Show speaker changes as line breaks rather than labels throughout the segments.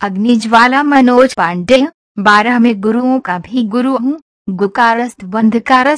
अग्निज्वाला मनोज पांडे, बारह में गुरुओं का भी गुरु हूँ। गुकारस्त बंधकार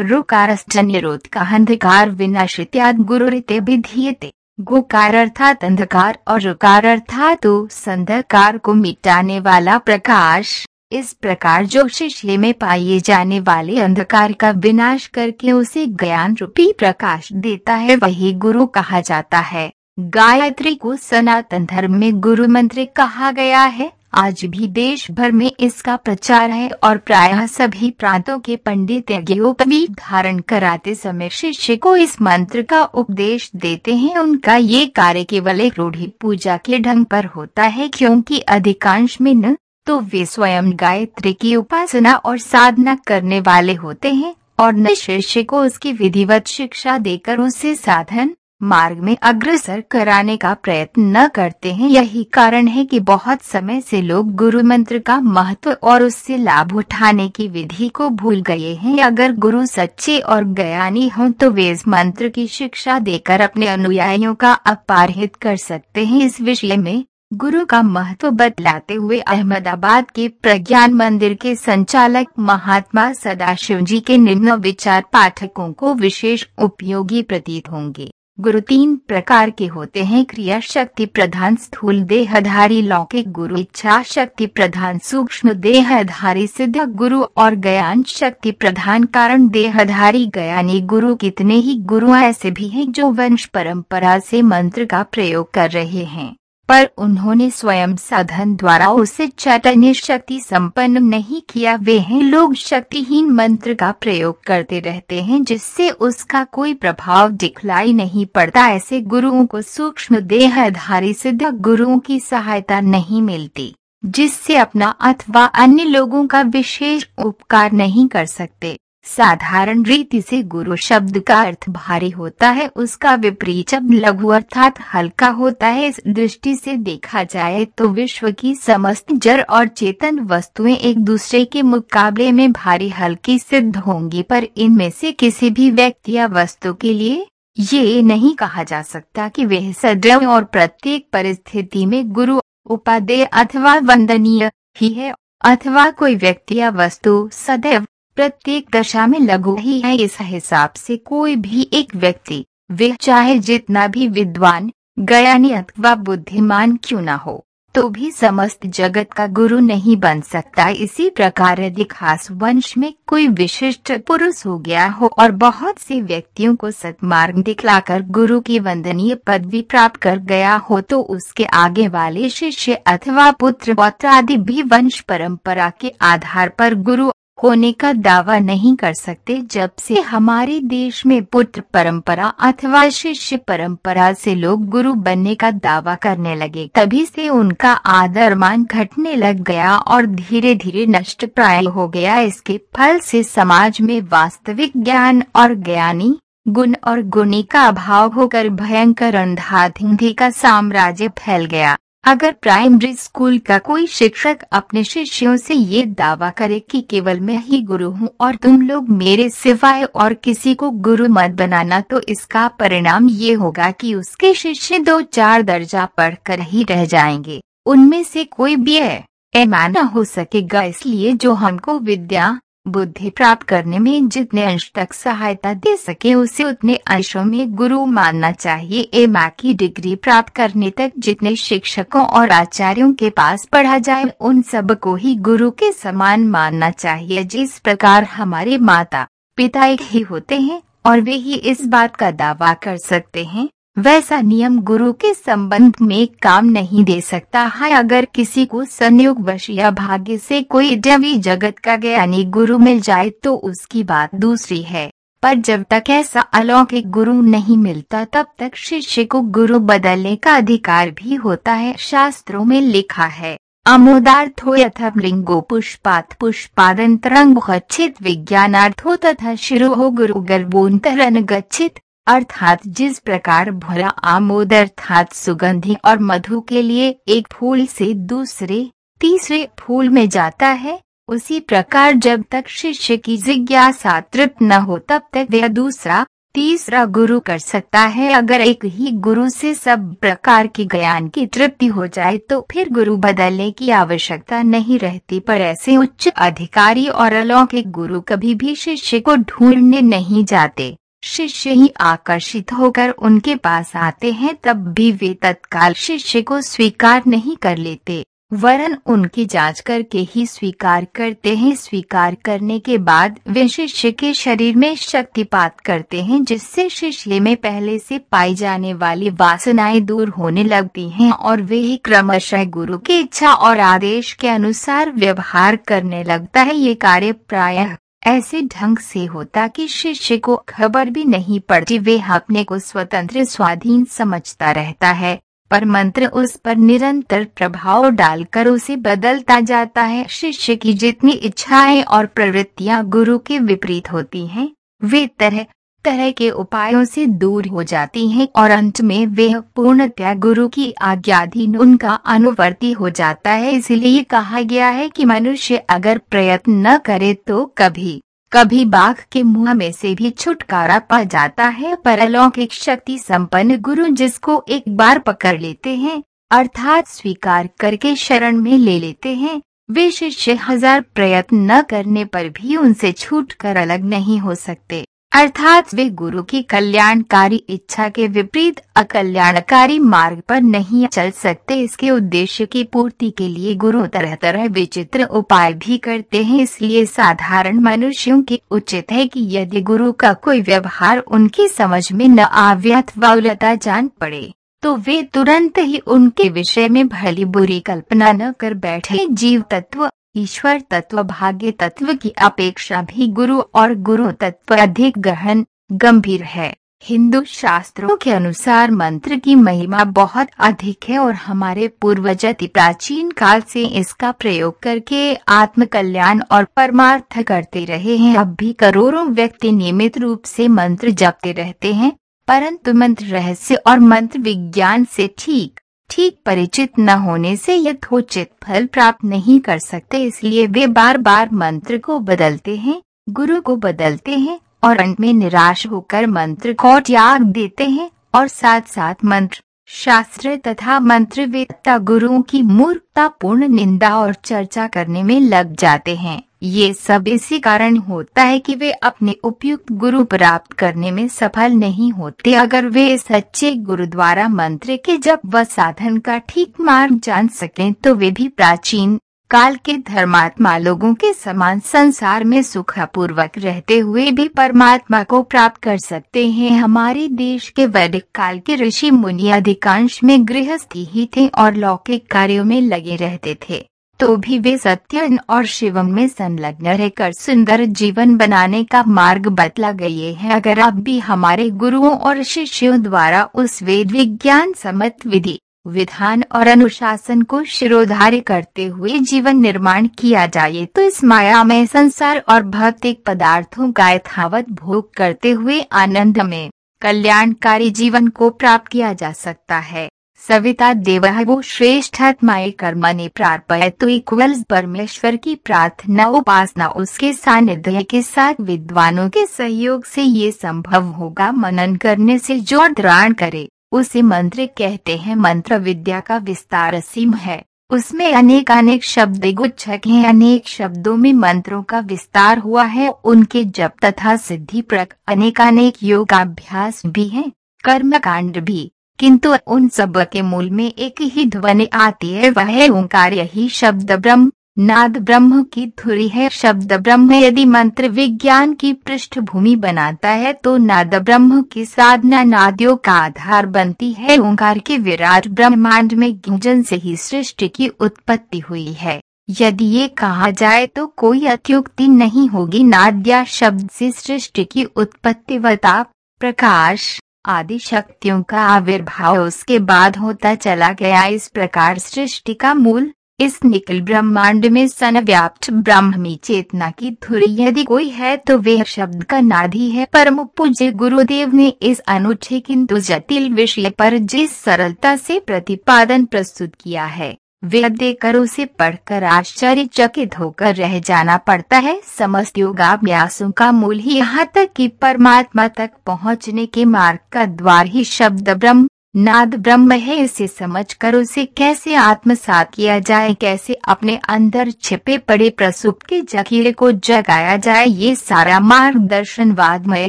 रुकारस्त निरोध का अंधकार विनाशित्याद गुरु रीते विधीयते। गुकार अर्थात अंधकार और रुकार अर्थात संधकार को मिटाने वाला प्रकाश। इस प्रकार जो शिष्य में पाए जाने वाले अंधकार का विनाश करके उसे ज्ञान रूपी प्रकाश देता है, वही गुरु कहा जाता है। गायत्री को सनातन धर्म में गुरु मंत्र कहा गया है। आज भी देश भर में इसका प्रचार है और प्रायः सभी प्रांतों के पंडित यज्ञोपवी धारण कराते समय शिष्य को इस मंत्र का उपदेश देते हैं। उनका ये कार्य केवल एक रूढ़ी पूजा के ढंग पर होता है, क्योंकि अधिकांश में न तो वे स्वयं गायत्री की उपासना और साधना करने वाले होते हैं, और न शिष्य को उसकी विधिवत शिक्षा देकर उसे साधन मार्ग में अग्रसर कराने का प्रयत्न न करते हैं। यही कारण है कि बहुत समय से लोग गुरु मंत्र का महत्व और उससे लाभ उठाने की विधि को भूल गए हैं। अगर गुरु सच्चे और ज्ञानी हों तो वे इस मंत्र की शिक्षा देकर अपने अनुयायियों का अपारहित कर सकते हैं। इस विषय में गुरु का महत्व बतलाते हुए अहमदाबाद के प्रज्ञान मंदिर के संचालक महात्मा सदाशिव जी के निम्न विचार पाठकों को विशेष उपयोगी प्रतीत होंगे। गुरु तीन प्रकार के होते हैं। क्रिया शक्ति प्रधान स्थूल देहधारी लौकिक गुरु, इच्छा शक्ति प्रधान सूक्ष्म देहधारी सिद्ध गुरु और ज्ञान शक्ति प्रधान कारण देहधारी ज्ञानी गुरु कितने ही गुरु ऐसे भी हैं जो वंश परंपरा से मंत्र का प्रयोग कर रहे हैं। पर उन्होंने स्वयं साधन द्वारा उसे चैतन्य शक्ति संपन्न नहीं किया। वे हैं लोग शक्तिहीन मंत्र का प्रयोग करते रहते हैं, जिससे उसका कोई प्रभाव दिखलाई नहीं पड़ता। ऐसे गुरुओं को सूक्ष्म देहधारी सिद्ध गुरुओं की सहायता नहीं मिलती, जिससे अपना अथवा अन्य लोगों का विशेष उपकार नहीं कर सकते। साधारण रीति से गुरु शब्द का अर्थ भारी होता है, उसका विपरीत शब्द लघु अर्थात हल्का होता है, इस दृष्टि से देखा जाए तो विश्व की समस्त जड़ और चेतन वस्तुएँ एक दूसरे के मुकाबले में भारी हल्की सिद्ध होंगी, पर इनमें से किसी भी व्यक्ति या वस्तु के लिए ये नहीं कहा जा सकता कि वह सदैव और प्रत्येक परिस्थिति में गुरु, उपादेय अथवा वंदनीय ही है, अथवा कोई व्यक्ति या वस्तु सदैव प्रत्येक दशा में लघु ही है। इस हिसाब से कोई भी एक व्यक्ति वे चाहे जितना भी विद्वान, ज्ञानी अथवा बुद्धिमान क्यों न हो तो भी समस्त जगत का गुरु नहीं बन सकता। इसी प्रकार यदि खास वंश में कोई विशिष्ट पुरुष हो गया हो और बहुत से व्यक्तियों को सतमार्ग दिखलाकर गुरु की वंदनीय पदवी प्राप्त कर गया हो तो उसके आगे वाले शिष्य अथवा पुत्र पौत्र आदि भी वंश परंपरा के आधार पर गुरु होने का दावा नहीं कर सकते जब से हमारे देश में पुत्र परंपरा अथवा शिष्य परंपरा से लोग गुरु बनने का दावा करने लगे, तभी से उनका आदर मान घटने लग गया और धीरे धीरे नष्ट प्राय हो गया। इसके फल से समाज में वास्तविक ज्ञान और ज्ञानी, गुण और गुणी का अभाव होकर भयंकर अंधाधिंधी का साम्राज्य फैल गया। अगर प्राइमरी स्कूल का कोई शिक्षक अपने शिष्यों से ये दावा करे कि केवल मैं ही गुरु हूँ और तुम लोग मेरे सिवाय और किसी को गुरु मत बनाना तो इसका परिणाम ये होगा कि उसके शिष्य दो चार दर्जा पढ़कर ही रह जाएँगे। उनमें से कोई भी है। न हो सकेगा इसलिए जो हमको विद्या बुद्धि प्राप्त करने में जितने अंश तक सहायता दे सके, उसे उतने अंशों में गुरु मानना चाहिए। एम की डिग्री प्राप्त करने तक जितने शिक्षकों और आचार्यों के पास पढ़ा जाए, उन सबको ही गुरु के समान मानना चाहिए। जिस प्रकार हमारे माता पिता एक ही होते हैं, और वे ही इस बात का दावा कर सकते हैं। वैसा नियम गुरु के संबंध में काम नहीं दे सकता है। अगर किसी को संयोग वश या भाग्य से कोई देवी जगत का ज्ञानी गुरु मिल जाए तो उसकी बात दूसरी है। पर जब तक ऐसा अलौकिक गुरु नहीं मिलता, तब तक शिष्य को गुरु बदलने का अधिकार भी होता है, शास्त्रों में लिखा है। अमोदार्थो यथा लिंगो पुष्पात पुष्पादंतरंग गच्छित विज्ञानार्थो तथा शिरो गुरु गर्भोन्तरन गच्छित अर्थात जिस प्रकार भरा आमोद अर्थात सुगंधि और मधु के लिए एक फूल से दूसरे, तीसरे फूल में जाता है, उसी प्रकार जब तक शिष्य की जिज्ञासा तृप्त न हो तब तक वह दूसरा, तीसरा गुरु कर सकता है। अगर एक ही गुरु से सब प्रकार के ज्ञान की तृप्ति हो जाए तो फिर गुरु बदलने की आवश्यकता नहीं रहती। पर ऐसे उच्च अधिकारी और अलौकिक गुरु कभी भी शिष्य को ढूँढने नहीं जाते। शिष्य ही आकर्षित होकर उनके पास आते हैं, तब भी वे तत्काल शिष्य को स्वीकार नहीं कर लेते। वरन उनकी जाँच करके ही स्वीकार करते हैं। स्वीकार करने के बाद वे शिष्य के शरीर में शक्तिपात करते हैं, जिससे शिष्य में पहले से पाई जाने वाली वासनाएँ दूर होने लगती हैं और वे ही क्रमशः गुरु की इच्छा और आदेश के अनुसार व्यवहार करने लगता है। ये कार्य प्रायः ऐसे ढंग से होता कि शिष्य को खबर भी नहीं पड़ती। वे अपने को स्वतंत्र स्वाधीन समझता रहता है, पर मंत्र उस पर निरंतर प्रभाव डालकर उसे बदलता जाता है। शिष्य की जितनी इच्छाएँ और प्रवृत्तियाँ गुरु के विपरीत होती हैं, वे तरह तरह के उपायों से दूर हो जाती हैं और अंत में वे पूर्णतया गुरु की आज्ञाधीन उनका अनुवर्ती हो जाता है। इसलिए कहा गया है कि मनुष्य अगर प्रयत्न न करे तो कभी कभी बाघ के मुँह में से भी छुटकारा पा जाता है। पर अलौकिक शक्ति संपन्न गुरु जिसको एक बार पकड़ लेते हैं, अर्थात स्वीकार करके शरण में ले लेते हैं, वे शिष्य हज़ार प्रयत्न न करने पर भी उनसे छूट कर अलग नहीं हो सकते। अर्थात वे गुरु की कल्याणकारी इच्छा के विपरीत अकल्याणकारी मार्ग पर नहीं चल सकते। इसके उद्देश्य की पूर्ति के लिए गुरु तरह तरह विचित्र उपाय भी करते हैं। इसलिए साधारण मनुष्यों की उचित है कि यदि गुरु का कोई व्यवहार उनकी समझ में न आवे अथवा उलटा जान पड़े तो वे तुरंत ही उनके विषय में भली बुरी कल्पना न कर बैठे। जीव तत्व ईश्वर तत्व भाग्य तत्व की अपेक्षा भी गुरु और गुरु तत्व अधिक गहन, गंभीर है। हिंदू शास्त्रों के अनुसार मंत्र की महिमा बहुत अधिक है और हमारे पूर्वज अति प्राचीन काल से इसका प्रयोग करके आत्म कल्याण और परमार्थ करते रहे हैं। अब भी करोड़ों व्यक्ति नियमित रूप से मंत्र जपते रहते हैं, परंतु मंत्र रहस्य और मंत्र विज्ञान से ठीक ठीक परिचित न होने से यथोचित फल प्राप्त नहीं कर सकते, इसलिए वे बार बार मंत्र को बदलते हैं, गुरु को बदलते हैं और अंत में निराश होकर मंत्र को त्याग देते हैं और साथ साथ मंत्र, शास्त्र तथा मंत्रवेत्ता गुरुओं की मूर्खतापूर्ण निंदा और चर्चा करने में लग जाते हैं। ये सब इसी कारण होता है कि वे अपने उपयुक्त गुरु प्राप्त करने में सफल नहीं होते। अगर वे सच्चे गुरु द्वारा मंत्र के जब व साधन का ठीक मार्ग जान सकें तो वे भी प्राचीन काल के धर्मात्मा लोगों के समान संसार में सुखपूर्वक रहते हुए भी परमात्मा को प्राप्त कर सकते हैं। हमारे देश के वैदिक काल के ऋषि मुनि अधिकांश में गृहस्थी ही थे और लौकिक कार्यों में लगे रहते थे। तो भी वे सत्यन और शिवम में संलग्न रहकर सुंदर जीवन बनाने का मार्ग बतला गए हैं। अगर आप भी हमारे गुरुओं और शिष्यों द्वारा उस वेद विज्ञान समत विधि, विधान और अनुशासन को शिरोधार्य करते हुए जीवन निर्माण किया जाए तो इस माया में संसार और भौतिक पदार्थों का यथावत भोग करते हुए आनंद में कल्याणकारी जीवन को प्राप्त किया जा सकता है। सविता देव वो श्रेष्ठात्माए कर्मणि प्रार्पय तो इक्वल्स परमेश्वर की प्रार्थना उपासना उसके सानिध्य के साथ विद्वानों के सहयोग से ये संभव होगा। मनन करने से जो द्राण करे, उसे मंत्र कहते हैं। मंत्र विद्या का विस्तार सीम है। उसमें अनेक अनेक शब्द गुच्छक हैं। अनेक शब्दों में मंत्रों का विस्तार हुआ है। उनके जप तथा सिद्धि प्रक अनेक अनेक योगाभ्यास भी हैं। कर्म भी। किंतु उन सब के मूल में एक ही ध्वनि आती है, वह ओंकार यही शब्द ब्रह्म, नाद ब्रह्म की धुरी है। शब्द ब्रह्म यदि मंत्र विज्ञान की पृष्ठभूमि बनाता है तो नाद ब्रह्म की साधना नादियों का आधार बनती है। ओंकार के विराट ब्रह्मांड में गुंजन से ही सृष्टि की उत्पत्ति हुई है। यदि ये कहा जाए तो कोई अत्युक्ति नहीं होगी। नाद्या शब्द से सृष्टि की उत्पत्ति वता प्रकाश आदि शक्तियों का आविर्भाव उसके बाद होता चला गया। इस प्रकार सृष्टि का मूल, इस निकल ब्रह्मांड में सनव्याप्त ब्राह्मी चेतना की धुरी यदि कोई है तो वे शब्द का नाधी है। परम पूज्य गुरुदेव ने इस अनूठे किंतु जटिल विषय पर जिस सरलता से प्रतिपादन प्रस्तुत किया है वे देकर उसे पढ़कर आश्चर्यचकित होकर रह जाना पड़ता है। समस्त योगाभ्यासों का मूल ही यहाँ तक कि परमात्मा तक पहुँचने के मार्ग का द्वार ही शब्द ब्रह्म नाद ब्रह्म है, इसे समझकर उसे कैसे आत्मसात किया जाए, कैसे अपने अंदर छिपे पड़े प्रसुप्त के जखीरे को जगाया जाए, ये सारा मार्गदर्शन वादमय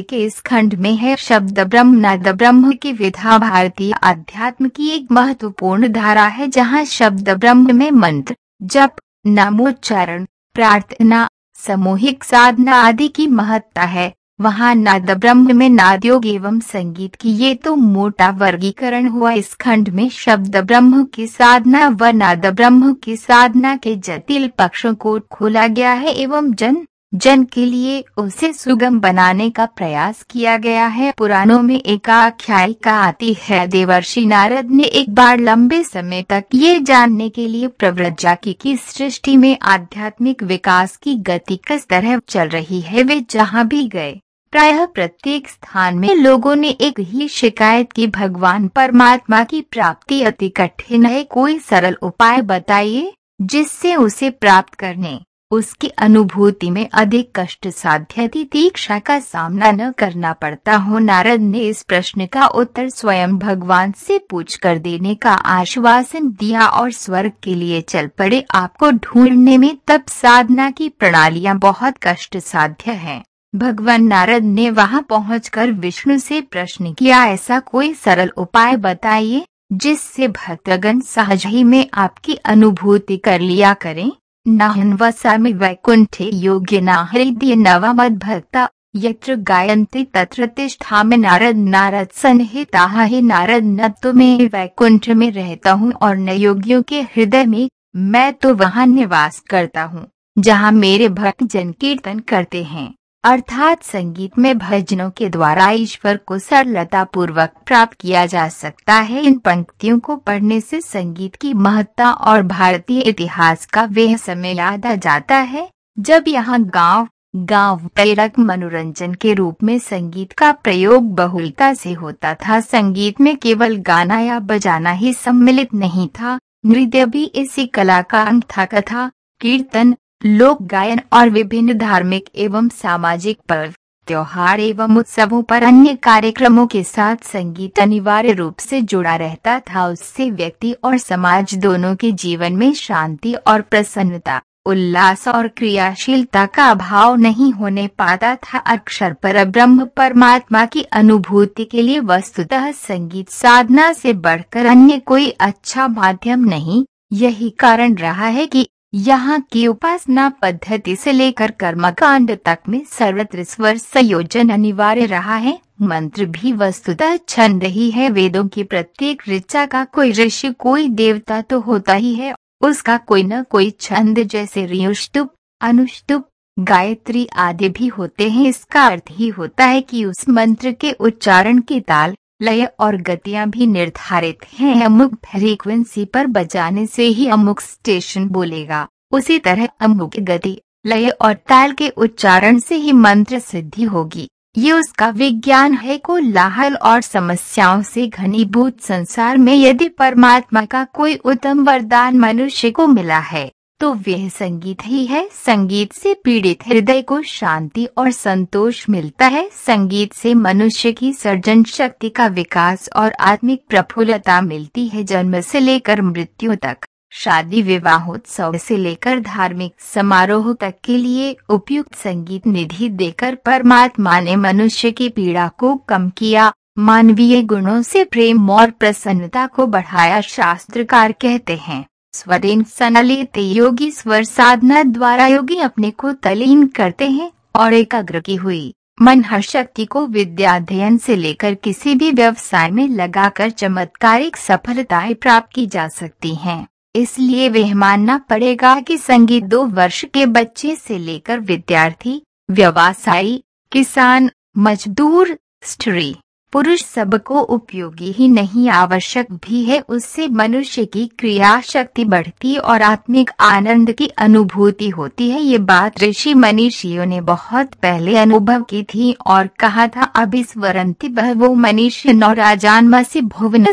के इस खंड में है। शब्द ब्रह्म, नाद ब्रह्म की विधा भारतीय अध्यात्म की एक महत्वपूर्ण धारा है, जहाँ शब्द ब्रह्म में मंत्र, जप, नामोच्चारण, प्रार्थना, सामूहिक साधना आदि की महत्ता है। वहाँ नाद ब्रह्म में नादयोग एवं संगीत की ये तो मोटा वर्गीकरण हुआ। इस खंड में शब्द ब्रह्म की साधना व नाद ब्रह्म की साधना के जटिल पक्षों को खोला गया है एवं जन जन के लिए उसे सुगम बनाने का प्रयास किया गया है। पुराणों में एक आख्यायिका आती है, देवर्षि नारद ने एक बार लंबे समय तक ये जानने के लिए प्रव्रजा की कि सृष्टि में आध्यात्मिक विकास की गति किस तरह चल रही है, वे जहाँ भी गए। प्रायः प्रत्येक स्थान में लोगों ने एक ही शिकायत की। भगवान परमात्मा की प्राप्ति अति कठिन है। कोई सरल उपाय बताइए, जिससे उसे प्राप्त करने, उसकी अनुभूति में अधिक कष्ट साध्य तीक्षा का सामना न करना पड़ता। हो, नारद ने इस प्रश्न का उत्तर स्वयं भगवान से पूछ कर देने का आश्वासन दिया और स्वर्ग के लिए चल पड़े। आपको ढूँढने में तब साधना की प्रणालियाँ बहुत कष्ट साध्य हैं। भगवान नारद ने वहाँ पहुंचकर विष्णु से प्रश्न किया, ऐसा कोई सरल उपाय बताइए, जिससे भक्तगण सहज ही में आपकी अनुभूति कर लिया करें? नाहन वसामि वैकुंठे योग्य न हृदय नवा मद भक्ता, यत्र गायंती तत्र तिष्ठा में नारद नारद संहिता है नारद न तो मैं वैकुंठ में रहता हूँ और न योगियों के हृदय में मैं तो वहाँ निवास करता हूँ, जहाँ मेरे भक्त जन कीर्तन करते हैं। अर्थात संगीत में भजनों के द्वारा ईश्वर को सरलता पूर्वक प्राप्त किया जा सकता है। इन पंक्तियों को पढ़ने से संगीत की महत्ता और भारतीय इतिहास का वह समय याद आ जाता है। जब यहाँ गाँव गाँव प्रेरक मनोरंजन के रूप में संगीत का प्रयोग बहुलता से होता था, संगीत में केवल गाना या बजाना ही सम्मिलित नहीं था। नृत्य भी इसी कला का अंग था। कथा, कीर्तन लोक गायन और विभिन्न धार्मिक एवं सामाजिक पर्व, त्योहार एवं उत्सवों पर अन्य कार्यक्रमों के साथ संगीत अनिवार्य रूप से जुड़ा रहता था। उससे व्यक्ति और समाज दोनों के जीवन में शांति और प्रसन्नता, उल्लास और क्रियाशीलता का अभाव नहीं होने पाता था। अक्षर पर ब्रह्म परमात्मा की अनुभूति के लिए वस्तुतः संगीत साधना से बढ़कर अन्य कोई अच्छा माध्यम नहीं। यही कारण रहा है कि यहाँ की उपासना पद्धति से लेकर कर्मकांड तक में सर्वत्र स्वर संयोजन अनिवार्य रहा है। मंत्र भी वस्तुतः छंद ही है। वेदों की प्रत्येक ऋचा का कोई ऋषि, कोई देवता तो होता ही है। उसका कोई न कोई छंद जैसे रियुष्टुप, अनुष्टुप, गायत्री आदि भी होते हैं। इसका अर्थ ही होता है कि उस मंत्र के उच्चारण की ताल लय और गतियाँ भी निर्धारित हैं। अमुक फ्रीक्वेंसी पर बजाने से ही अमुक स्टेशन बोलेगा। उसी तरह अमुक गति, लय और ताल के उच्चारण से ही मंत्र सिद्धि होगी। ये उसका विज्ञान है को लाहल और समस्याओं से घनीभूत संसार में यदि परमात्मा का कोई उत्तम वरदान मनुष्य को मिला है। तो वह संगीत ही है। संगीत से पीड़ित हृदय को शांति और संतोष मिलता है। संगीत से मनुष्य की सर्जन शक्ति का विकास और आत्मिक प्रफुल्लता मिलती है जन्म से लेकर मृत्यु तक। शादी विवाहोत्सव से लेकर धार्मिक समारोह तक के लिए उपयुक्त संगीत निधि देकर परमात्मा ने मनुष्य की पीड़ा को कम किया। मानवीय गुणों से प्रेम और प्रसन्नता को बढ़ाया शास्त्रकार कहते हैं। स्वरेन सनलित योगी स्वर साधना द्वारा योगी अपने को तलीन करते हैं और एकाग्र की हुई मन हर शक्ति को विद्या अध्ययन से लेकर किसी भी व्यवसाय में लगाकर चमत्कारिक सफलताएँ प्राप्त की जा सकती हैं। इसलिए वह मानना पड़ेगा कि संगीत दो वर्ष के बच्चे से लेकर विद्यार्थी, व्यवसायी, किसान, मजदूर, स्त्री पुरुष सबको उपयोगी ही नहीं, आवश्यक भी है, उससे मनुष्य की क्रिया शक्ति बढ़ती और आत्मिक आनंद की अनुभूति होती है। ये बात ऋषि मनीषियों ने बहुत पहले अनुभव की थी और कहा था अभिस्वरंती बह वो मनीषी नौ राजान मसी भुवन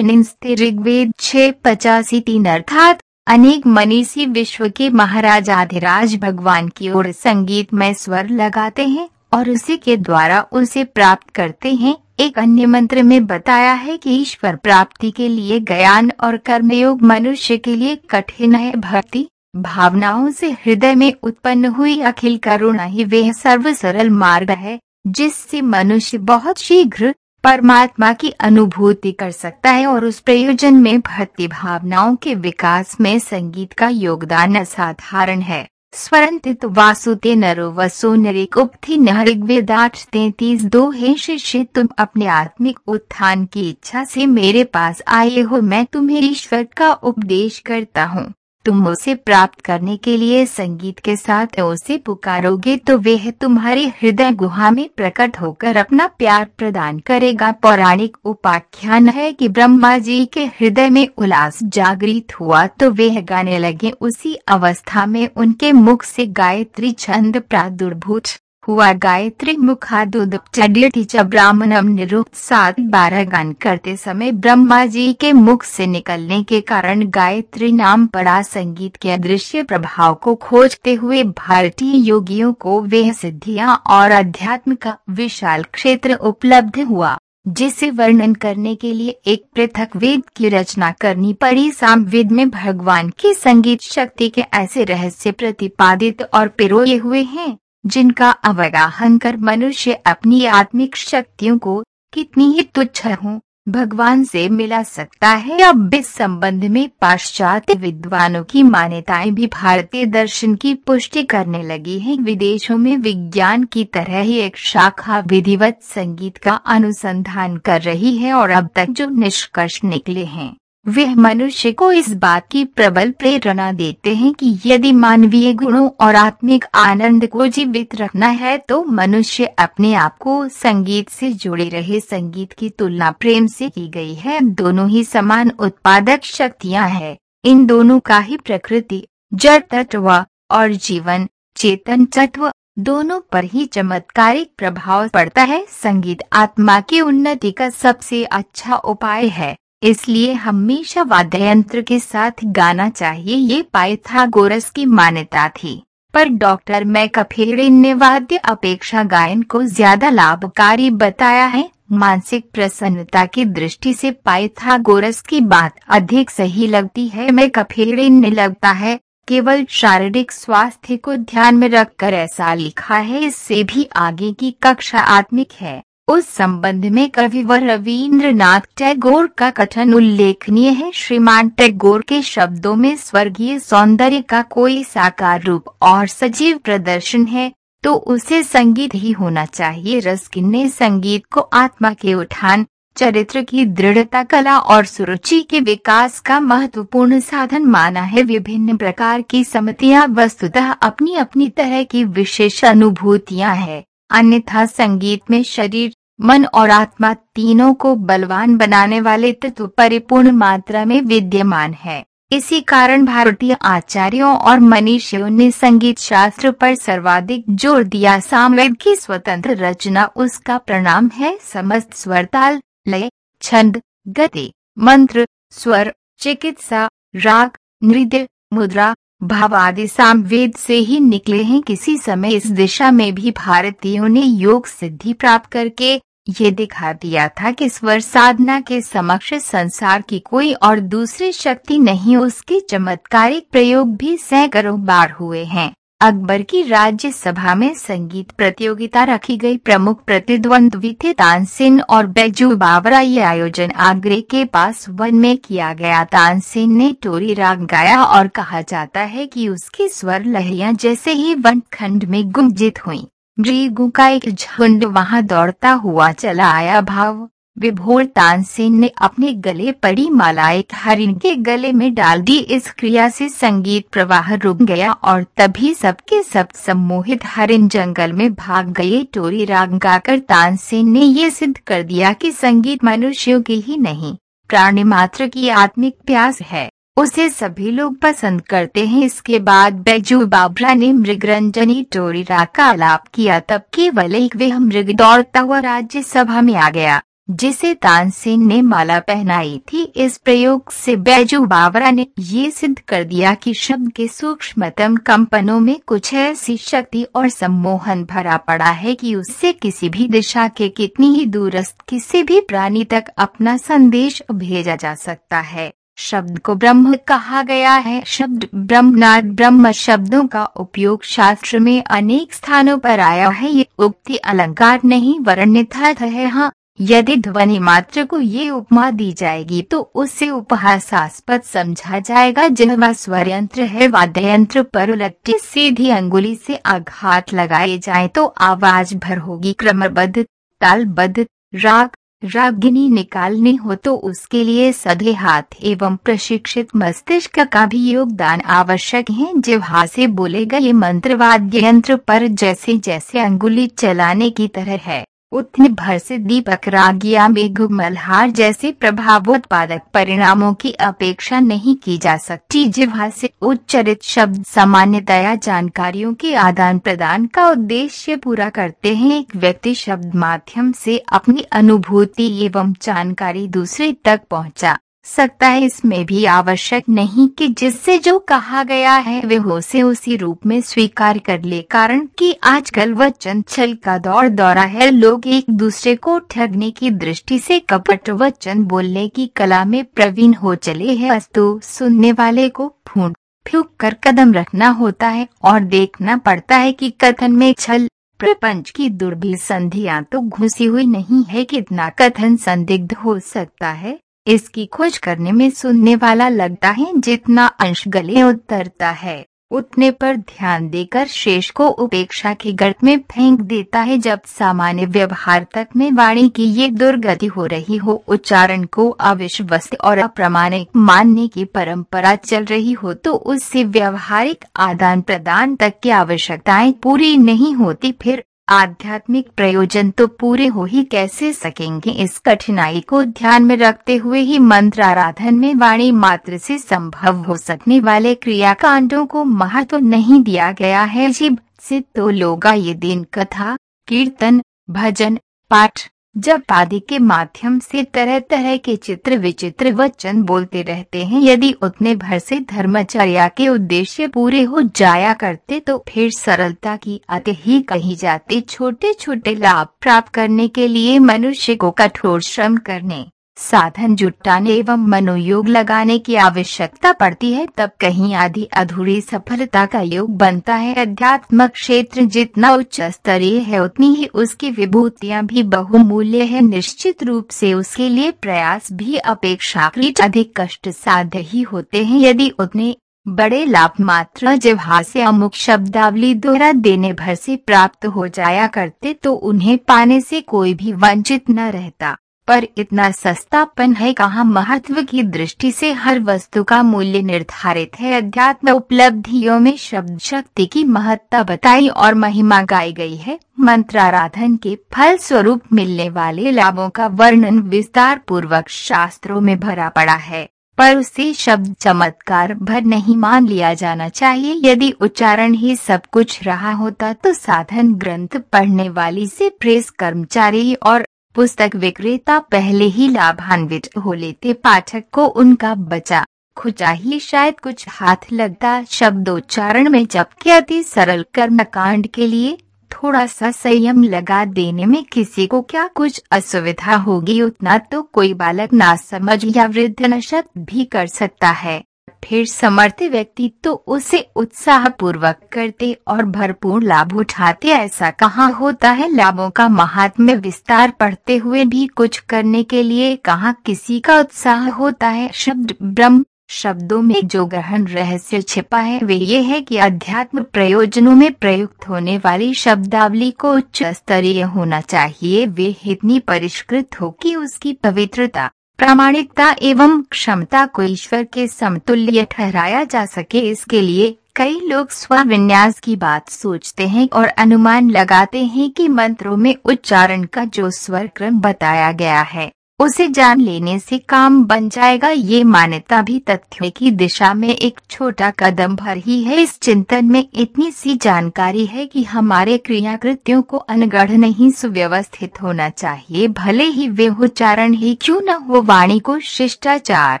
ऋग्वेद छह पचासी तीन अर्थात, अनेक मनीषी विश्व के महाराजाधिराज भगवान की ओर संगीतमय स्वर लगाते हैं और उसी के द्वारा उसे प्राप्त करते हैं। एक अन्य मंत्र में बताया है कि ईश्वर प्राप्ति के लिए ज्ञान और कर्मयोग मनुष्य के लिए कठिन है। भक्ति, भावनाओं से हृदय में उत्पन्न हुई अखिल करुणा ही वह सर्व सरल मार्ग है, जिससे मनुष्य बहुत शीघ्र परमात्मा की अनुभूति कर सकता है और उस प्रयोजन में भक्ति भावनाओं के विकास में संगीत का योगदान असाधारण है। स्वरंतित वासुते नरो वसो नरिक उपथि नहरिग्वेदाठ तैतीस दो हे शिष्य तुम अपने आत्मिक उत्थान की इच्छा से मेरे पास आए हो। मैं तुम्हें ईश्वर का उपदेश करता हूँ। तुम उसे प्राप्त करने के लिए संगीत के साथ उसे पुकारोगे तो वह तुम्हारे हृदय गुहा में प्रकट होकर अपना प्यार प्रदान करेगा। पौराणिक उपाख्यान है कि ब्रह्मा जी के हृदय में उल्लास जागृत हुआ तो वह गाने लगे। उसी अवस्था में उनके मुख से गायत्री छंद प्रादुर्भूत हुआ गायत्री मुखादुदपचड्यटी च ब्राह्मणम निरुक्त सात बारह गान करते समय ब्रह्मा जी के मुख से निकलने के कारण गायत्री नाम पड़ा संगीत के अदृश्य प्रभाव को खोजते हुए भारतीय योगियों को वह सिद्धियाँ और अध्यात्म का विशाल क्षेत्र उपलब्ध हुआ, जिसे वर्णन करने के लिए एक पृथक वेद की रचना करनी पड़ी। साम वेद में भगवान की संगीत शक्ति के ऐसे रहस्य प्रतिपादित और पिरोए हुए हैं। जिनका अवगाहन कर मनुष्य अपनी आत्मिक शक्तियों को कितनी ही तुच्छ हो, भगवान से मिला सकता है। अब इस संबंध में पाश्चात्य विद्वानों की मान्यताएँ भी भारतीय दर्शन की पुष्टि करने लगी हैं। विदेशों में विज्ञान की तरह ही एक शाखा विधिवत संगीत का अनुसंधान कर रही है और अब तक जो निष्कर्ष निकले हैं। वह मनुष्य को इस बात की प्रबल प्रेरणा देते हैं कि यदि मानवीय गुणों और आत्मिक आनंद को जीवित रखना है तो मनुष्य अपने आप को संगीत से जुड़े रहे। संगीत की तुलना प्रेम से की गई है। दोनों ही समान उत्पादक शक्तियाँ हैं। इन दोनों का ही प्रकृति, जड़ तत्व और जीवन, चेतन तत्व, दोनों पर ही चमत्कारिक प्रभाव पड़ता है। संगीत आत्मा की उन्नति का सबसे अच्छा उपाय है। इसलिए हमेशा वाद्य यंत्र के साथ गाना चाहिए, ये पाइथागोरस की मान्यता थी। पर डॉक्टर मैकफेरिन ने वाद्य अपेक्षा गायन को ज़्यादा लाभकारी बताया है। मानसिक प्रसन्नता की दृष्टि से पाइथागोरस की बात अधिक सही लगती है। मैकफेरिन ने लगता है, केवल शारीरिक स्वास्थ्य को ध्यान में रखकर ऐसा लिखा है, इससे भी आगे की कक्षा आत्मिक है। उस संबंध में कविवर रविन्द्रनाथ टैगोर का कथन उल्लेखनीय है। श्रीमान टैगोर के शब्दों में स्वर्गीय सौंदर्य का कोई साकार रूप और सजीव प्रदर्शन है तो उसे संगीत ही होना चाहिए। रस्किन ने संगीत को आत्मा के उठान, चरित्र की दृढ़ता, कला और सुरुचि के विकास का महत्वपूर्ण साधन माना है। विभिन्न प्रकार की समतियाँ वस्तुतः अपनी अपनी तरह की विशेष अनुभूतियाँ हैं। अन्यथा संगीत में शरीर मन और आत्मा तीनों को बलवान बनाने वाले तत्व परिपूर्ण मात्रा में विद्यमान है। इसी कारण भारतीय आचार्यों और मनीषियों ने संगीत शास्त्र पर सर्वाधिक ज़ोर दिया। सामवेद की स्वतंत्र रचना उसका प्रणाम है। समस्त स्वरताल लय, छंद, गति, मंत्र, स्वर, चिकित्सा, राग, नृत्य, मुद्रा, भाव आदि सामवेद से ही निकले हैं। किसी समय इस दिशा में भी भारतीयों ने योग सिद्धि प्राप्त करके ये दिखा दिया था कि स्वर साधना के समक्ष संसार की कोई और दूसरी शक्ति नहीं, उसके चमत्कारिक प्रयोग भी सैकड़ों बार हुए हैं। अकबर की राज्यसभा में संगीत प्रतियोगिता रखी गई। प्रमुख प्रतिद्वंद्वी थे तानसेन और बैजू बावरा। ये आयोजन आगरे के पास वन में किया गया। तानसेन ने टोरी राग गाया और कहा जाता है कि उसकी स्वर लहरियाँ जैसे ही वन खंड में गुंजित हुई। मृगों का एक झुंड वहाँ दौड़ता हुआ चला आया। भाव विभोर तानसेन ने अपने गले पड़ी माला एक हरिण के गले में डाल दी। इस क्रिया से संगीत प्रवाह रुक गया और तभी सबके सब सम्मोहित हरिण जंगल में भाग गए। टोरी राग गाकर तानसेन ने ये सिद्ध कर दिया कि संगीत मनुष्यों की ही नहीं प्राणी मात्र की आत्मिक प्यास है। उसे सभी लोग पसंद करते हैं। इसके बाद बैजू बाबरा ने मृगरंजनी टोरीरा का आलाप किया, तब केवल एक वह मृग दौड़ता हुआ राज्यसभा में आ गया, जिसे तानसेन ने माला पहनाई थी। इस प्रयोग से बैजू बावरा ने ये सिद्ध कर दिया कि शब्द के सूक्ष्मतम कंपनों में कुछ ऐसी शक्ति और सम्मोहन भरा पड़ा है कि उससे किसी भी दिशा के कितनी ही दूरस्थ किसी भी प्राणी तक अपना संदेश भेजा जा सकता है। शब्द को ब्रह्म कहा गया है। शब्द ब्रह्मनाद ब्रह्म शब्दों का उपयोग शास्त्र में अनेक स्थानों पर आया है। ये उक्ति अलंकार नहीं वर्णित है। हाँ यदि ध्वनि मात्र को ये उपमा दी जाएगी तो उसे उपहासास्पद समझा जाएगा। जिहवा स्वर यंत्र है वाद्य यंत्र पर उलट्टी सीधी अंगुली से आघात लगाए जाए तो आवाज़ भर होगी। क्रमबद्ध, तालबद्ध, राग रागिनी निकालनी हो तो उसके लिए सधे हाथ एवं प्रशिक्षित मस्तिष्क का भी योगदान आवश्यक है। जिहा से बोले गए मंत्रवाद्य यंत्र पर जैसे जैसे अंगुली चलाने की तरह है। उतने भर से दीपक रागिया मेघ मल्हार जैसे प्रभावोत्पादक परिणामों की अपेक्षा नहीं की जा सकती। जिहा से उच्चरित शब्द सामान्यतया जानकारियों के आदान प्रदान का उद्देश्य पूरा करते हैं। एक व्यक्ति शब्द माध्यम से अपनी अनुभूति एवं जानकारी दूसरे तक पहुँचा। सकता है, इसमें भी आवश्यक नहीं कि जिससे जो कहा गया है वे हो से उसी रूप में स्वीकार कर ले। कारण कि आजकल वचन छल का दौर दौरा है, लोग एक दूसरे को ठगने की दृष्टि से कपट वचन बोलने की कला में प्रवीण हो चले हैं। अस्तु सुनने वाले को फूट फूक कर कदम रखना होता है और देखना पड़ता है कि कथन में छल प्रपंच की दुर्भी संधियाँ तो घुसी हुई नहीं है। कितना कथन संदिग्ध हो सकता है? इसकी खोज करने में सुनने वाला लगता है जितना अंश गले उतरता है। उतने पर ध्यान देकर शेष को उपेक्षा के गर्त में फेंक देता है। जब सामान्य व्यवहार तक में वाणी की ये दुर्गति हो रही हो, उच्चारण को अविश्वस्त और अप्रमाणिक मानने की परंपरा चल रही हो तो उससे व्यवहारिक आदान प्रदान तक की आवश्यकताएँ पूरी नहीं होती। फिर आध्यात्मिक प्रयोजन तो पूरे हो ही कैसे सकेंगे? इस कठिनाई को ध्यान में रखते हुए ही मंत्र आराधन में वाणी मात्र से संभव हो सकने वाले क्रियाकांडों को महत्व तो नहीं दिया गया है। जीव से तो लोग ये दिन कथा, कीर्तन, भजन, पाठ जब आदि के माध्यम से तरह तरह के चित्र विचित्र वचन बोलते रहते हैं, यदि उतने भर से धर्मचर्या के उद्देश्य पूरे हो जाया करते तो फिर सरलता की अति ही कही जाती छोटे छोटे लाभ प्राप्त करने के लिए मनुष्य को कठोर श्रम करने। साधन जुटाने एवं मनोयोग लगाने की आवश्यकता पड़ती है, तब कहीं आधी अधूरी सफलता का योग बनता है। अध्यात्म क्षेत्र जितना उच्च स्तरीय है, उतनी ही उसकी विभूतियाँ भी बहुमूल्य है। निश्चित रूप से उसके लिए प्रयास भी अपेक्षाकृत अधिक कष्ट साध्य ही होते हैं। यदि उतने बड़े लाभ मात्र जिहा से अमुक शब्दावली दोहरा देने भर से प्राप्त हो जाया करते तो उन्हें पाने से कोई भी वंचित न रहता। पर इतना सस्तापन है कहाँ महत्व की दृष्टि से हर वस्तु का मूल्य निर्धारित है। अध्यात्म उपलब्धियों में शब्द शक्ति की महत्ता बताई और महिमा गाई गई है। मंत्राराधन के फल स्वरूप मिलने वाले लाभों का वर्णन विस्तार पूर्वक शास्त्रों में भरा पड़ा है। पर उसे शब्द चमत्कार भर नहीं मान लिया जाना चाहिए। यदि उच्चारण ही सब कुछ रहा होता तो साधन ग्रंथ पढ़ने वाली से प्रेस कर्मचारी और पुस्तक विक्रेता पहले ही लाभान्वित हो लेते, पाठक को उनका बचा। खुचा ही शायद कुछ हाथ लगता, शब्दोच्चारण में जबकि अति सरल कर्मकांड के लिए थोड़ा सा संयम लगा देने में किसी को क्या कुछ असुविधा होगी, उतना तो कोई बालक ना समझ या वृद्ध नशक भी कर सकता है। फिर समर्थ व्यक्ति तो उसे उत्साह पूर्वक करते और भरपूर लाभ उठाते, ऐसा कहाँ होता है? लाभों का महात्म्य विस्तार पढ़ते हुए भी कुछ करने के लिए कहाँ किसी का उत्साह होता है? शब्द, ब्रह्म शब्दों में जो गहन रहस्य छिपा है, वे ये है कि अध्यात्म प्रयोजनों में प्रयुक्त होने वाली शब्दावली को उच्च स्तरीय होना चाहिए। वे इतनी परिष्कृत हो कि उसकी पवित्रता प्रामाणिकता एवं क्षमता को ईश्वर के समतुल्य ठहराया जा सके, इसके लिए कई लोग स्वविन्यास की बात सोचते हैं और अनुमान लगाते हैं कि मंत्रों में उच्चारण का जो स्वर क्रम बताया गया है। उसे जान लेने से काम बन जाएगा। ये मान्यता भी तथ्य की दिशा में एक छोटा कदम भर ही है। इस चिंतन में इतनी सी जानकारी है कि हमारे क्रियाकृत्यों को अनगढ़ नहीं, सुव्यवस्थित होना चाहिए। भले ही वे उच्चारण ही क्यों न हो, वाणी को शिष्टाचार,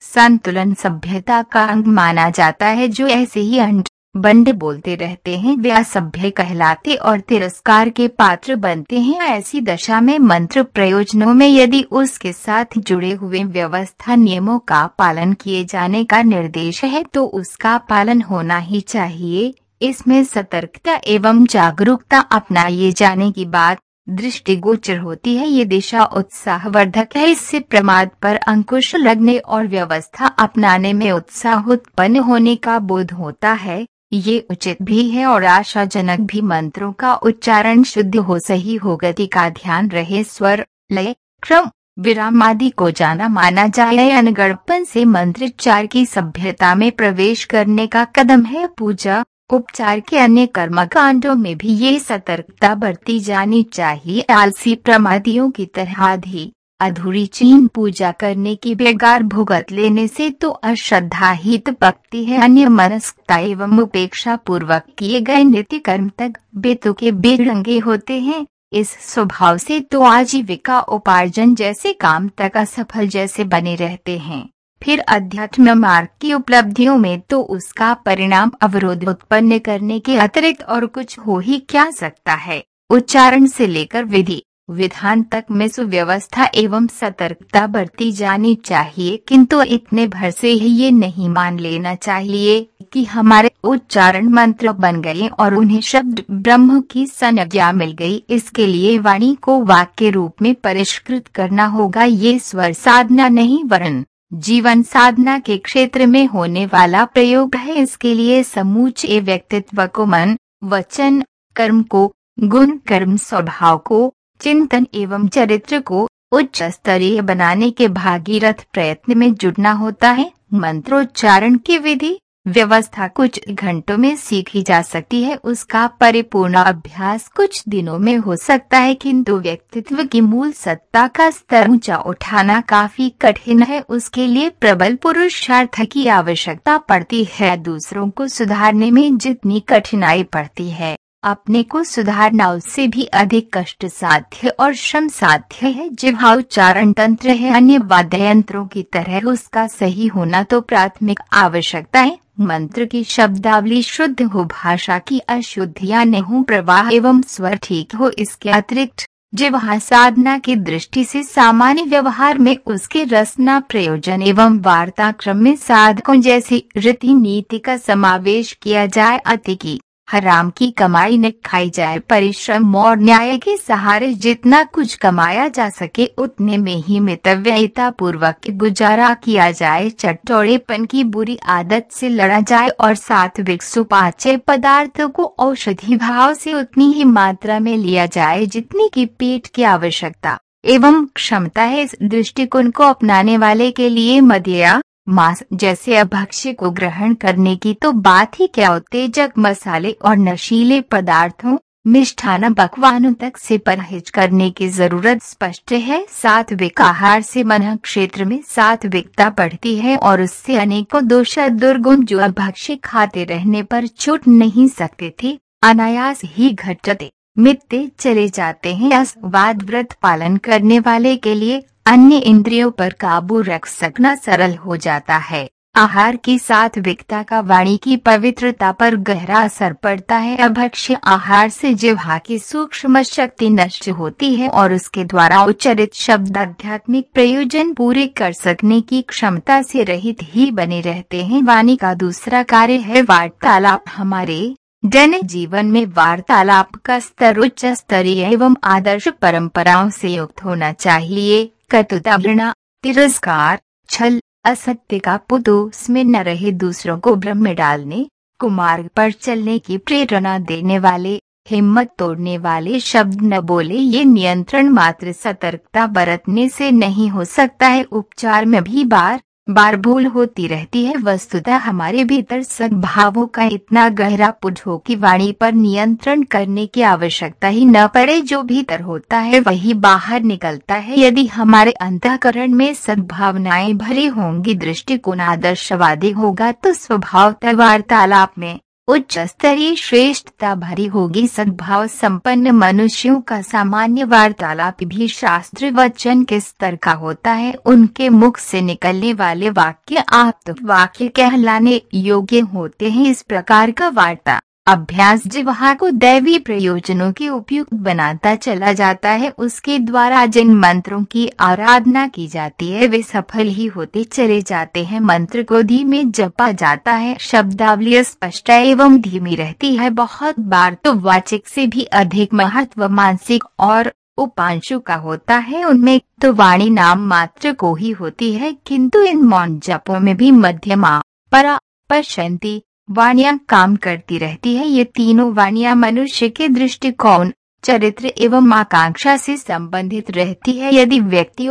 संतुलन, सभ्यता का अंग माना जाता है, जो ऐसे ही अंड बंड बोलते रहते हैं वे असभ्य कहलाते और तिरस्कार के पात्र बनते हैं। ऐसी दशा में मंत्र प्रयोजनों में यदि उसके साथ जुड़े हुए व्यवस्था नियमों का पालन किए जाने का निर्देश है तो उसका पालन होना ही चाहिए। इसमें सतर्कता एवं जागरूकता अपनाइए जाने की बात दृष्टिगोचर होती है। ये दिशा उत्साहवर्धक है। इससे प्रमाद पर अंकुश लगने और व्यवस्था अपनाने में उत्साह उत्पन्न होने का बोध होता है। ये उचित भी है और आशाजनक भी। मंत्रों का उच्चारण शुद्ध हो, सही हो, गति का ध्यान रहे, स्वर लय, क्रम, विराम आदि को जाना माना जाए। अनगढ़पन से मंत्रोच्चार की सभ्यता में प्रवेश करने का कदम है। पूजा, उपचार के अन्य कर्म कांडों में भी ये सतर्कता बरती जानी चाहिए। आलसी प्रमादियों की तरह आधी अधूरी चीन पूजा करने की बेगार भुगत लेने से तो अश्रद्धा ही पकती है, अन्य मनस्कता एवं उपेक्षा पूर्वक किए गए नित्य कर्म तक बेतु के बेरंगे होते हैं। इस स्वभाव से तो आजीविका उपार्जन जैसे काम तक असफल जैसे बने रहते हैं। फिर अध्यात्म मार्ग की उपलब्धियों में तो उसका परिणाम अवरोध उत्पन्न करने के अतिरिक्त और कुछ हो ही क्या सकता है? उच्चारण से लेकर विधि विधान तक में सुव्यवस्था एवं सतर्कता बरती जानी चाहिए, किंतु इतने भर से ही ये नहीं मान लेना चाहिए कि हमारे उच्चारण मंत्र बन गए और उन्हें शब्द ब्रह्म की संज्ञा मिल गई। इसके लिए वाणी को वाक्य रूप में परिष्कृत करना होगा, ये स्वर साधना नहीं वर्ण जीवन साधना के क्षेत्र में होने वाला प्रयोग है। इसके लिए समूचे व्यक्तित्व को मन, वचन, कर्म को, गुण, कर्म, स्वभाव को चिंतन एवं चरित्र को उच्च स्तरीय बनाने के भागीरथ प्रयत्न में जुटना होता है। मंत्रोच्चारण की विधि, व्यवस्था कुछ घंटों में सीखी जा सकती है। उसका परिपूर्ण अभ्यास कुछ दिनों में हो सकता है, किंतु व्यक्तित्व की मूल सत्ता का स्तर ऊँचा उठाना काफ़ी कठिन है। उसके लिए प्रबल पुरुषार्थ की आवश्यकता पड़ती है। दूसरों को सुधारने में जितनी कठिनाई पड़ती है। अपने को सुधारना उससे भी अधिक कष्ट साध्य और श्रम साध्य है। जिहा उच्चारण तंत्र है, अन्य वाद्य यंत्रों की तरह उसका सही होना तो प्राथमिक आवश्यकता है। मंत्र की शब्दावली शुद्ध हो, भाषा की अशुद्धियाँ न हो प्रवाह एवं स्वर ठीक हो, इसके अतिरिक्त जिहा साधना की दृष्टि से सामान्य व्यवहार में उसके रसना प्रयोजन एवं वार्ता क्रम में साधकों जैसी रीति नीति का समावेश किया जाए अति की हराम की कमाई न खाई जाए, परिश्रम और न्याय के सहारे जितना कुछ कमाया जा सके, उतने में ही मितव्ययता पूर्वक गुजारा किया जाए। चटोड़ेपन की बुरी आदत से लड़ा जाए और सात्विक सुपाच्य पदार्थों को औषधि भाव से उतनी ही मात्रा में लिया जाए जितनी की पेट की आवश्यकता एवं क्षमता है। इस दृष्टिकोण को अपनाने वाले के लिए मदिया मांस जैसे अभक्ष्य को ग्रहण करने की तो बात ही क्या उत्तेजक मसाले और नशीले पदार्थों, मिष्ठान पकवानों तक से परहेज करने की ज़रूरत स्पष्ट है। सात्विक आहार से मन क्षेत्र में सात्विकता बढ़ती है और उससे अनेकों दोष दुर्गुण जो अभक्ष्य खाते रहने पर छूट नहीं सकते थे, अनायास ही घटते। मिटते चले जाते हैं असवाद व्रत पालन करने वाले के लिए अन्य इंद्रियों पर काबू रख सकना सरल हो जाता है। आहार की विकता का वाणी की पवित्रता पर गहरा असर पड़ता है। अभक्ष्य आहार से जिह्वा की सूक्ष्म शक्ति नष्ट होती है और उसके द्वारा उच्चरित शब्द आध्यात्मिक प्रयोजन पूरे कर सकने की क्षमता से रहित ही बने रहते हैं। वाणी का दूसरा कार्य है वार्तालाप। हमारे दैनिक जीवन में वार्तालाप का स्तर उच्च स्तरीय एवं आदर्श परंपराओं से युक्त होना चाहिए। कतुता घृणा, तिरस्कार, छल, असत्य का पुदोस में न रहे दूसरों को भ्रम में डालने, कुमार्ग पर चलने की प्रेरणा देने वाले, हिम्मत तोड़ने वाले शब्द न बोले, ये नियंत्रण मात्र सतर्कता बरतने से नहीं हो सकता है। उपचार में भी बार बार भूल होती रहती है। वस्तुतः हमारे भीतर सद्भावों का इतना गहरा पुट हो कि वाणी पर नियंत्रण करने की आवश्यकता ही न पड़े। जो भीतर होता है, वही बाहर निकलता है। यदि हमारे अंतकरण में सद्भावनाएँ भरी होंगी, दृष्टिकोण आदर्शवादी होगा तो स्वभाव वार्तालाप में उच्च स्तरीय श्रेष्ठता भरी होगी सद्भाव संपन्न मनुष्यों का सामान्य वार्तालाप भी शास्त्र वचन के स्तर का होता है। उनके मुख से निकलने वाले वाक्य आप तो वाक्य कहलाने योग्य होते हैं। इस प्रकार का वार्ता अभ्यास जिह्वा को दैवी प्रयोजनों के उपयुक्त बनाता चला जाता है। उसके द्वारा जिन मंत्रों की आराधना की जाती है, वे सफल ही होते चले जाते हैं। मंत्र को धीमे जपा जाता है। शब्दावली स्पष्ट एवं धीमी रहती है। बहुत बार तो वाचिक से भी अधिक महत्व मानसिक और उपांशु का होता है। उनमें तो वाणी नाम मात्र को ही होती है, किंतु इन मौन जपों में भी मध्यमा परा पशंती वाणियाँ काम करती रहती है। ये तीनों वाणिया मनुष्य के दृष्टिकोण, चरित्र एवं आकांक्षा से संबंधित रहती है। यदि व्यक्ति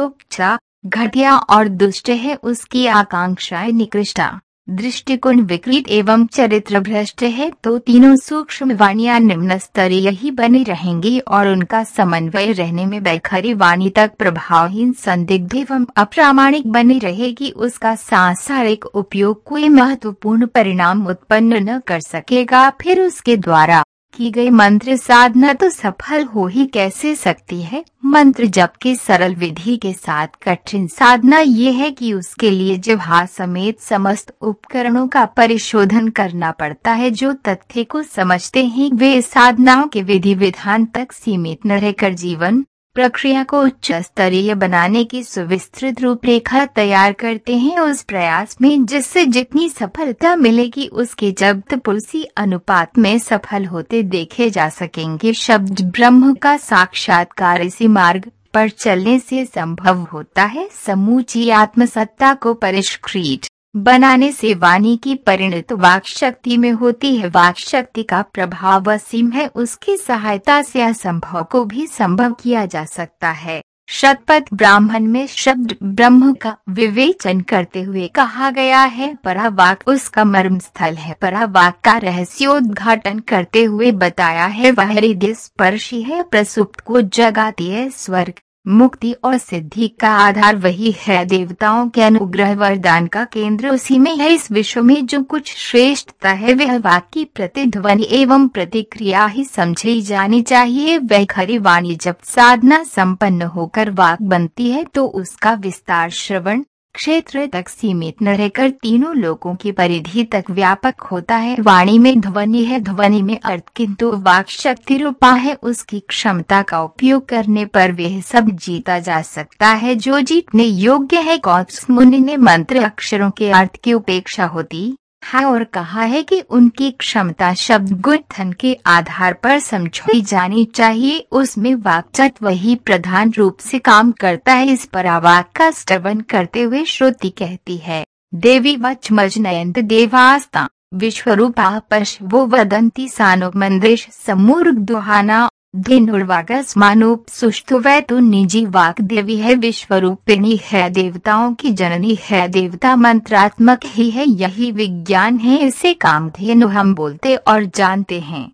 घटिया और दुष्ट है, उसकी आकांक्षाएँ निकृष्टा। दृष्टिकोण विकृत एवं चरित्र भ्रष्ट है तो तीनों सूक्ष्म वाणिया निम्न स्तरीय ही बनी रहेंगी और उनका समन्वय रहने में बैखरी वाणी तक प्रभावहीन संदिग्ध एवं अप्रामाणिक बनी रहेगी, उसका सांसारिक उपयोग कोई महत्वपूर्ण परिणाम उत्पन्न न कर सकेगा, फिर उसके द्वारा की गई मंत्र साधना तो सफल हो ही कैसे सकती है? मंत्र जप सरल विधि के साथ कठिन साधना ये है कि उसके लिए जिहा समेत समस्त उपकरणों का परिशोधन करना पड़ता है, जो तथ्य को समझते हैं। वे साधनाओं के विधि विधान तक सीमित न रहकर जीवन प्रक्रिया को उच्च स्तरीय बनाने की सुविस्तृत रूपरेखा तैयार करते हैं उस प्रयास में जिससे जितनी सफलता मिलेगी उसके जब्त पुलसी अनुपात में सफल होते देखे जा सकेंगे। शब्द ब्रह्म का साक्षात्कार इसी मार्ग पर चलने से संभव होता है। समूची आत्मसत्ता को परिष्कृत। बनाने से वाणी की परिणत वाक शक्ति में होती है। वाक शक्ति का प्रभाव असीम है। उसकी सहायता से असंभव को भी संभव किया जा सकता है। शतपथ ब्राह्मण में शब्द ब्रह्म का विवेचन करते हुए कहा गया है, परावाक उसका मर्म स्थल है। परावाक का रहस्योद्घाटन करते हुए बताया है, वह हृदय स्पर्शी है, प्रसुप्त को जगाती है स्वर्ग मुक्ति और सिद्धि का आधार वही है। देवताओं के अनुग्रह वरदान का केंद्र उसी में है। इस विश्व में जो कुछ श्रेष्ठता है, वह वाक्य प्रतिध्वनि एवं प्रतिक्रिया ही समझी जानी चाहिए। वह खरी वाणी जब साधना संपन्न होकर वाक बनती है तो उसका विस्तार श्रवण क्षेत्र तक सीमित न रहकर तीनों लोगों की परिधि तक व्यापक होता है। वाणी में ध्वनि है, ध्वनि में अर्थ, किंतु वाक शक्ति रूपा है, उसकी क्षमता का उपयोग करने पर वह सब जीता जा सकता है। जो जीतने योग्य है कौन मुनि ने मंत्र अक्षरों के अर्थ की उपेक्षा होती है, और कहा है कि उनकी क्षमता शब्द गुणथन के आधार पर समझी जानी चाहिए। उसमें वाकचत वही प्रधान रूप से काम करता है। इस पर आवाक का श्रवण करते हुए श्रुति कहती है, देवी वचमज नयंत देवास्ता पश वो वदंती सानो मंद्रेश समूर्ग दुहाना धनुर्वागस्मानोप सुष्टुवै तो निजी वाक देवी है विश्व रूपिणी है, देवताओं की जननी है, देवता मंत्रात्मक ही है, यही विज्ञान है, इसे काम थे हम बोलते और जानते हैं।